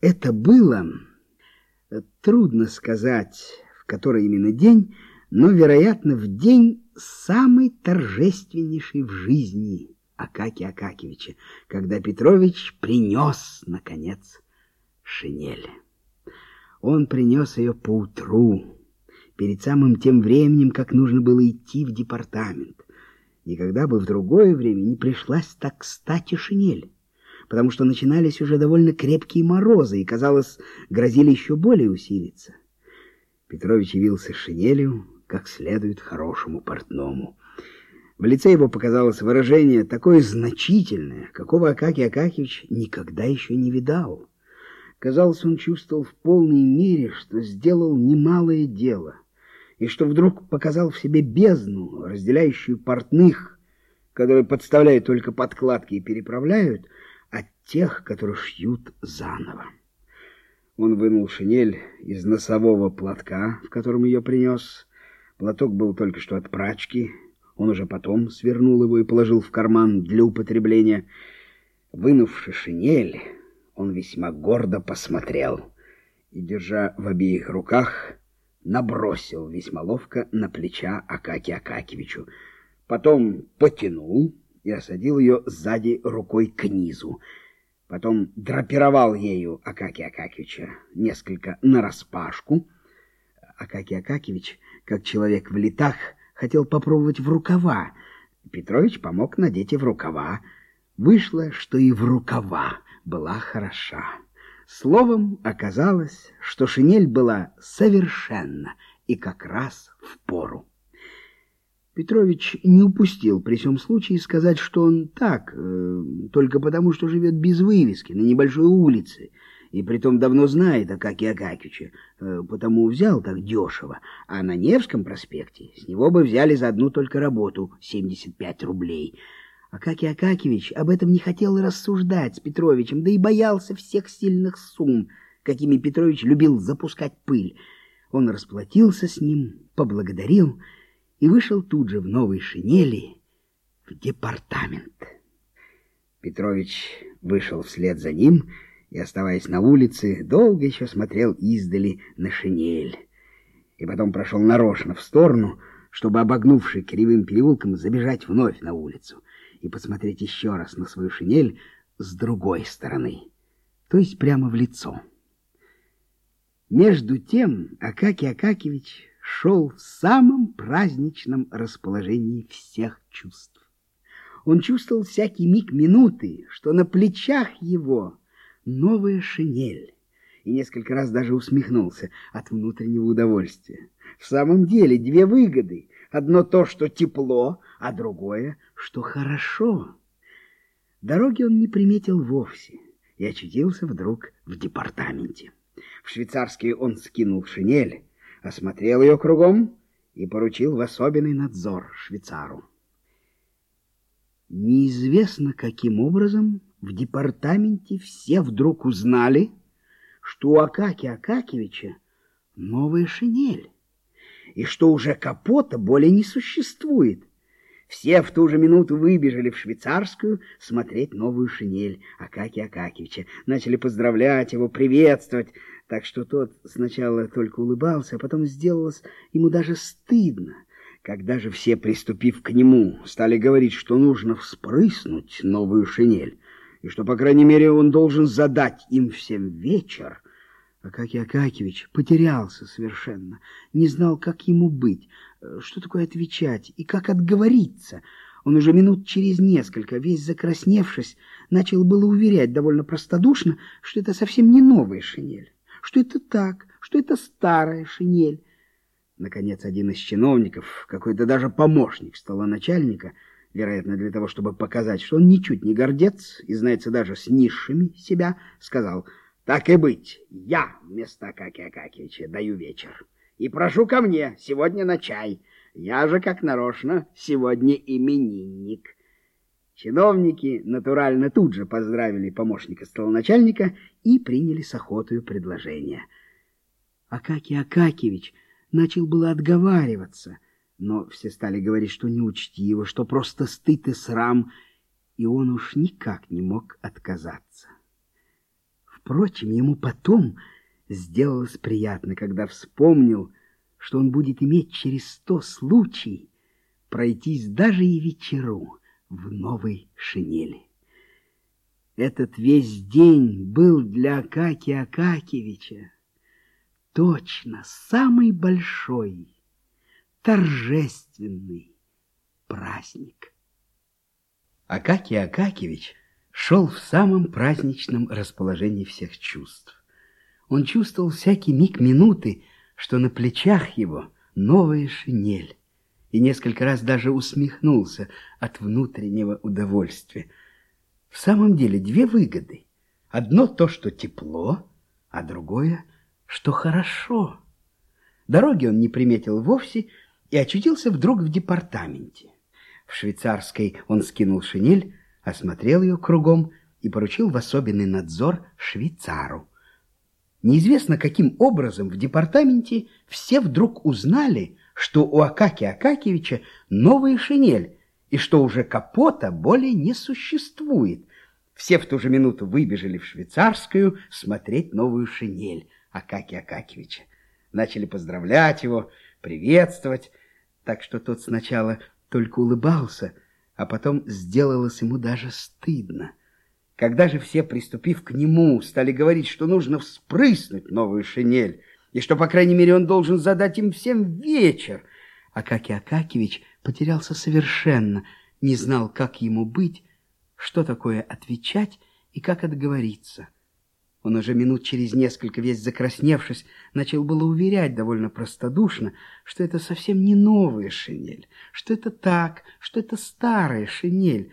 Это было, трудно сказать, в который именно день, но, вероятно, в день самый торжественнейший в жизни Акакия Акакевича, когда Петрович принес, наконец, шинель. Он принес ее поутру, перед самым тем временем, как нужно было идти в департамент. Никогда бы в другое время не пришлась так кстати шинель потому что начинались уже довольно крепкие морозы и, казалось, грозили еще более усилиться. Петрович явился шинелью, как следует хорошему портному. В лице его показалось выражение такое значительное, какого Акакий Акакевич никогда еще не видал. Казалось, он чувствовал в полной мере, что сделал немалое дело, и что вдруг показал в себе бездну, разделяющую портных, которые подставляют только подкладки и переправляют, тех, которые шьют заново. Он вынул шинель из носового платка, в котором ее принес. Платок был только что от прачки. Он уже потом свернул его и положил в карман для употребления. Вынувши шинель, он весьма гордо посмотрел и, держа в обеих руках, набросил весьма ловко на плеча Акаки Акакевичу. Потом потянул и осадил ее сзади рукой к низу. Потом драпировал ею Акакия Акакевича несколько нараспашку. Акакий Акакевич, как человек в летах, хотел попробовать в рукава. Петрович помог надеть и в рукава. Вышло, что и в рукава была хороша. Словом, оказалось, что шинель была совершенно и как раз в пору. Петрович не упустил при всем случае сказать, что он так, э, только потому, что живет без вывески, на небольшой улице, и притом давно знает Акакия Акакича, э, потому взял так дешево, а на Невском проспекте с него бы взяли за одну только работу 75 рублей. Акакий Акакевич об этом не хотел рассуждать с Петровичем, да и боялся всех сильных сумм, какими Петрович любил запускать пыль. Он расплатился с ним, поблагодарил и вышел тут же в новой шинели в департамент. Петрович вышел вслед за ним и, оставаясь на улице, долго еще смотрел издали на шинель. И потом прошел нарочно в сторону, чтобы, обогнувший кривым переулком, забежать вновь на улицу и посмотреть еще раз на свою шинель с другой стороны, то есть прямо в лицо. Между тем Акакий Акакевич шел в самом праздничном расположении всех чувств. Он чувствовал всякий миг минуты, что на плечах его новая шинель, и несколько раз даже усмехнулся от внутреннего удовольствия. В самом деле две выгоды. Одно то, что тепло, а другое, что хорошо. Дороги он не приметил вовсе и очутился вдруг в департаменте. В швейцарский он скинул шинель, осмотрел ее кругом и поручил в особенный надзор швейцару. Неизвестно, каким образом в департаменте все вдруг узнали, что у Акаки Акакевича новая шинель, и что уже капота более не существует. Все в ту же минуту выбежали в швейцарскую смотреть новую шинель Акаки Акакевича. Начали поздравлять его, приветствовать так что тот сначала только улыбался, а потом сделалось ему даже стыдно. Когда же все, приступив к нему, стали говорить, что нужно вспрыснуть новую шинель, и что, по крайней мере, он должен задать им всем вечер, Акакий Акакевич потерялся совершенно, не знал, как ему быть, что такое отвечать и как отговориться. Он уже минут через несколько, весь закрасневшись, начал было уверять довольно простодушно, что это совсем не новая шинель что это так, что это старая шинель. Наконец, один из чиновников, какой-то даже помощник стола начальника, вероятно, для того, чтобы показать, что он ничуть не гордец и знается даже с низшими себя, сказал, «Так и быть, я вместо Акакия Акакевича даю вечер. И прошу ко мне сегодня на чай. Я же, как нарочно, сегодня именинник». Чиновники натурально тут же поздравили помощника столоначальника и приняли с охотою предложение. Акакий Акакевич начал было отговариваться, но все стали говорить, что неучтиво, что просто стыд и срам, и он уж никак не мог отказаться. Впрочем, ему потом сделалось приятно, когда вспомнил, что он будет иметь через сто случай пройтись даже и вечеру в новой шинели. Этот весь день был для Акаки Акакевича точно самый большой, торжественный праздник. Акакий Акакевич шел в самом праздничном расположении всех чувств. Он чувствовал всякий миг минуты, что на плечах его новая шинель, и несколько раз даже усмехнулся от внутреннего удовольствия. В самом деле две выгоды. Одно то, что тепло, а другое, что хорошо. Дороги он не приметил вовсе и очутился вдруг в департаменте. В швейцарской он скинул шинель, осмотрел ее кругом и поручил в особенный надзор швейцару. Неизвестно, каким образом в департаменте все вдруг узнали, что у Акаки Акакевича новая шинель, и что уже капота более не существует. Все в ту же минуту выбежали в швейцарскую смотреть новую шинель Акаки Акакевича. Начали поздравлять его, приветствовать, так что тот сначала только улыбался, а потом сделалось ему даже стыдно. Когда же все, приступив к нему, стали говорить, что нужно вспрыснуть новую шинель, и что, по крайней мере, он должен задать им всем вечер, Акакий Акакевич потерялся совершенно, не знал, как ему быть, что такое отвечать и как отговориться. Он уже минут через несколько, весь закрасневшись, начал было уверять довольно простодушно, что это совсем не новая шинель, что это так, что это старая шинель.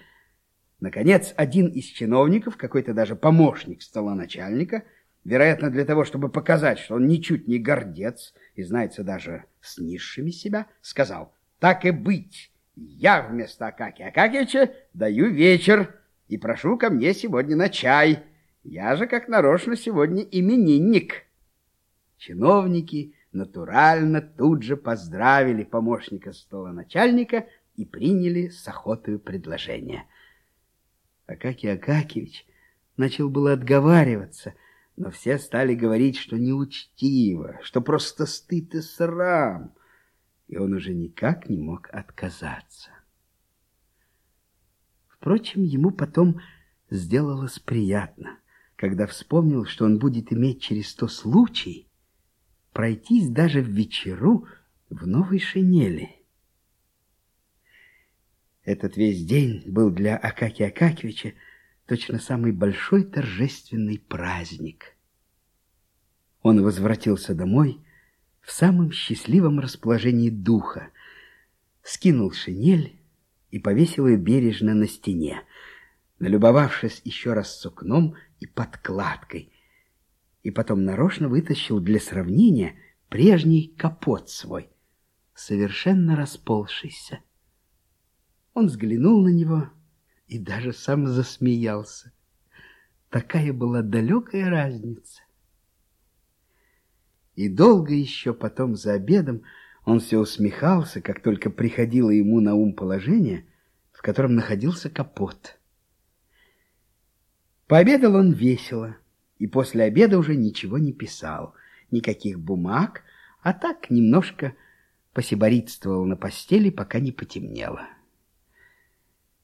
Наконец, один из чиновников, какой-то даже помощник стола начальника, вероятно, для того, чтобы показать, что он ничуть не гордец и знается даже с низшими себя, сказал, «Так и быть, я вместо Акаки Акакича даю вечер и прошу ко мне сегодня на чай». Я же, как нарочно, сегодня именинник. Чиновники натурально тут же поздравили помощника стола начальника и приняли с охотою предложение. Акакий Акакевич начал было отговариваться, но все стали говорить, что неучтиво, что просто стыд и срам, и он уже никак не мог отказаться. Впрочем, ему потом сделалось приятно когда вспомнил, что он будет иметь через сто случай пройтись даже в вечеру в новой шинели. Этот весь день был для Акаки Акакевича точно самый большой торжественный праздник. Он возвратился домой в самом счастливом расположении духа, скинул шинель и повесил ее бережно на стене, налюбовавшись еще раз сукном и подкладкой, и потом нарочно вытащил для сравнения прежний капот свой, совершенно расползшийся. Он взглянул на него и даже сам засмеялся. Такая была далекая разница. И долго еще потом за обедом он все усмехался, как только приходило ему на ум положение, в котором находился капот. Пообедал он весело, и после обеда уже ничего не писал, никаких бумаг, а так немножко посиборитствовал на постели, пока не потемнело.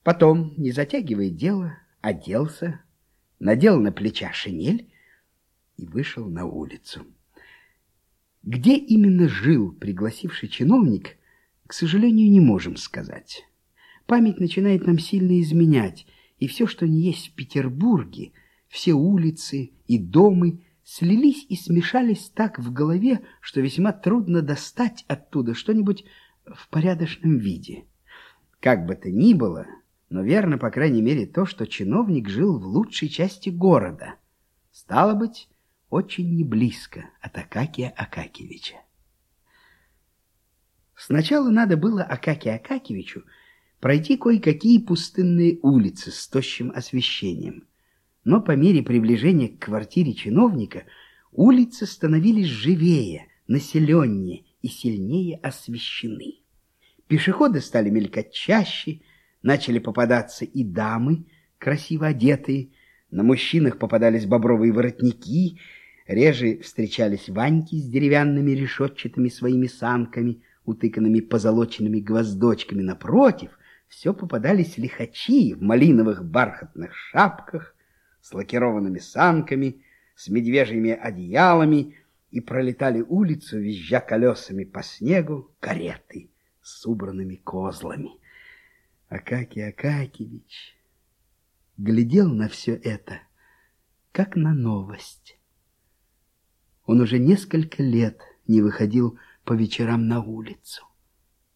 Потом, не затягивая дело, оделся, надел на плеча шинель и вышел на улицу. Где именно жил пригласивший чиновник, к сожалению, не можем сказать. Память начинает нам сильно изменять — и все, что не есть в Петербурге, все улицы и дома слились и смешались так в голове, что весьма трудно достать оттуда что-нибудь в порядочном виде. Как бы то ни было, но верно, по крайней мере, то, что чиновник жил в лучшей части города. Стало быть, очень не близко от Акакия Акакевича. Сначала надо было Акакию Акакевичу пройти кое-какие пустынные улицы с тощим освещением. Но по мере приближения к квартире чиновника улицы становились живее, населеннее и сильнее освещены. Пешеходы стали мелькать чаще, начали попадаться и дамы, красиво одетые, На мужчинах попадались бобровые воротники, реже встречались ваньки с деревянными решетчатыми своими санками, утыканными позолоченными гвоздочками. Напротив, все попадались лихачи в малиновых бархатных шапках, с лакированными санками, с медвежьими одеялами, и пролетали улицу, визжа колесами по снегу, кареты с убранными козлами. Акакий Акакевич глядел на все это, как на новость. Он уже несколько лет не выходил по вечерам на улицу.